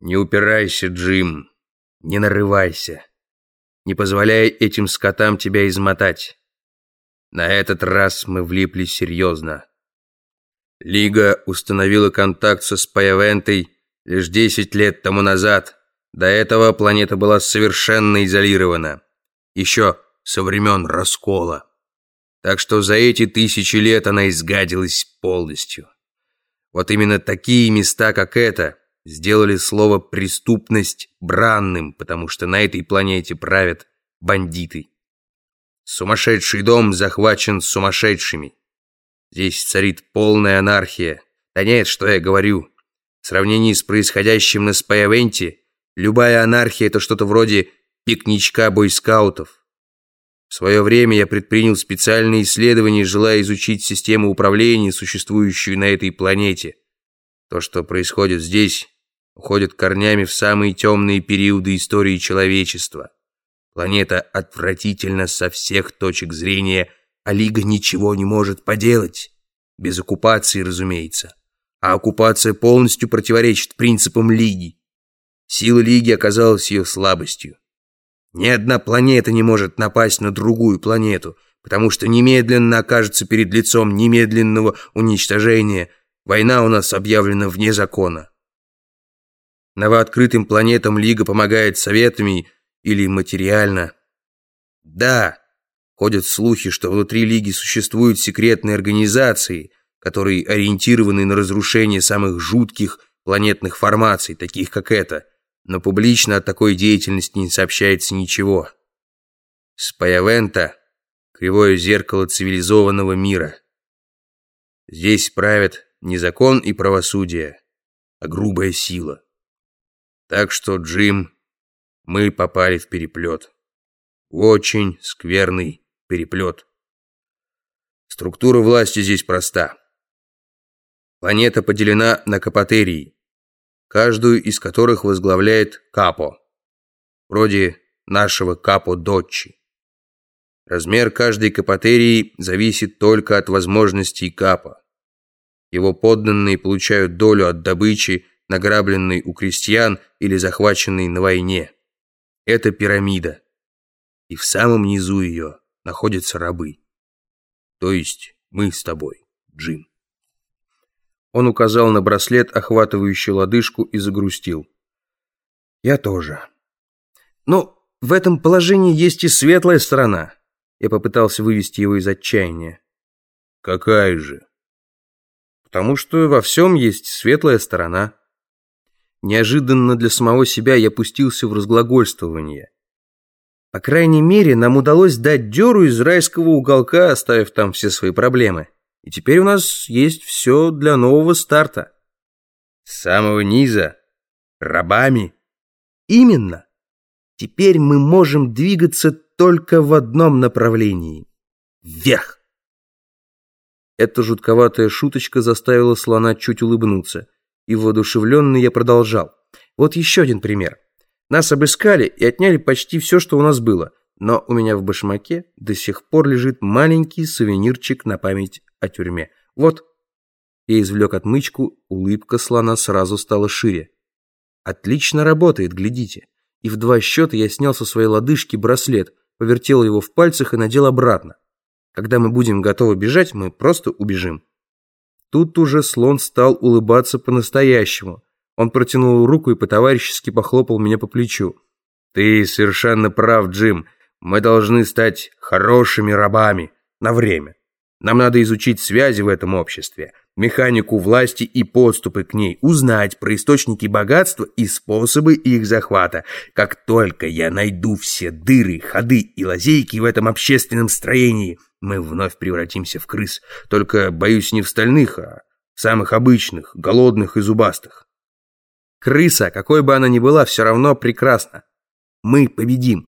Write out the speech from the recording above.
Не упирайся, Джим. Не нарывайся. Не позволяй этим скотам тебя измотать. На этот раз мы влипли серьезно. Лига установила контакт со Спаявентой лишь 10 лет тому назад. До этого планета была совершенно изолирована. Еще со времен раскола. Так что за эти тысячи лет она изгадилась полностью. Вот именно такие места, как это, сделали слово «преступность» бранным, потому что на этой планете правят бандиты. Сумасшедший дом захвачен сумасшедшими. Здесь царит полная анархия. Да нет, что я говорю. В сравнении с происходящим на Спаявенте, любая анархия — это что-то вроде пикничка бойскаутов. В свое время я предпринял специальные исследования, желая изучить систему управления, существующую на этой планете. То, что происходит здесь, уходит корнями в самые темные периоды истории человечества. Планета отвратительна со всех точек зрения, а Лига ничего не может поделать. Без оккупации, разумеется. А оккупация полностью противоречит принципам Лиги. Сила Лиги оказалась ее слабостью. Ни одна планета не может напасть на другую планету, потому что немедленно окажется перед лицом немедленного уничтожения. Война у нас объявлена вне закона. Новооткрытым планетам Лига помогает советами или материально. Да, ходят слухи, что внутри Лиги существуют секретные организации, которые ориентированы на разрушение самых жутких планетных формаций, таких как эта, но публично о такой деятельности не сообщается ничего. Спаявента — кривое зеркало цивилизованного мира. Здесь правят не закон и правосудие, а грубая сила. Так что, Джим, мы попали в переплет. Очень скверный переплет. Структура власти здесь проста. Планета поделена на капотерии, каждую из которых возглавляет капо, вроде нашего капо-дочи. Размер каждой капотерии зависит только от возможностей капа. Его подданные получают долю от добычи, награбленной у крестьян или захваченной на войне. Это пирамида. И в самом низу ее находятся рабы. То есть мы с тобой, Джим. Он указал на браслет, охватывающий лодыжку, и загрустил. Я тоже. Но в этом положении есть и светлая сторона. Я попытался вывести его из отчаяния. Какая же? Потому что во всем есть светлая сторона. Неожиданно для самого себя я пустился в разглагольствование. По крайней мере, нам удалось дать дёру из райского уголка, оставив там все свои проблемы. И теперь у нас есть все для нового старта. С самого низа? Рабами? Именно. Теперь мы можем двигаться только в одном направлении. Вверх. Эта жутковатая шуточка заставила слона чуть улыбнуться и воодушевленный я продолжал. Вот еще один пример. Нас обыскали и отняли почти все, что у нас было, но у меня в башмаке до сих пор лежит маленький сувенирчик на память о тюрьме. Вот. Я извлек отмычку, улыбка слона сразу стала шире. Отлично работает, глядите. И в два счета я снял со своей лодыжки браслет, повертел его в пальцах и надел обратно. Когда мы будем готовы бежать, мы просто убежим. Тут уже слон стал улыбаться по-настоящему. Он протянул руку и по-товарищески похлопал меня по плечу. «Ты совершенно прав, Джим. Мы должны стать хорошими рабами. На время. Нам надо изучить связи в этом обществе, механику власти и подступы к ней, узнать про источники богатства и способы их захвата. Как только я найду все дыры, ходы и лазейки в этом общественном строении, мы вновь превратимся в крыс. Только, боюсь, не в стальных, а в самых обычных, голодных и зубастых. Крыса, какой бы она ни была, все равно прекрасна. Мы победим.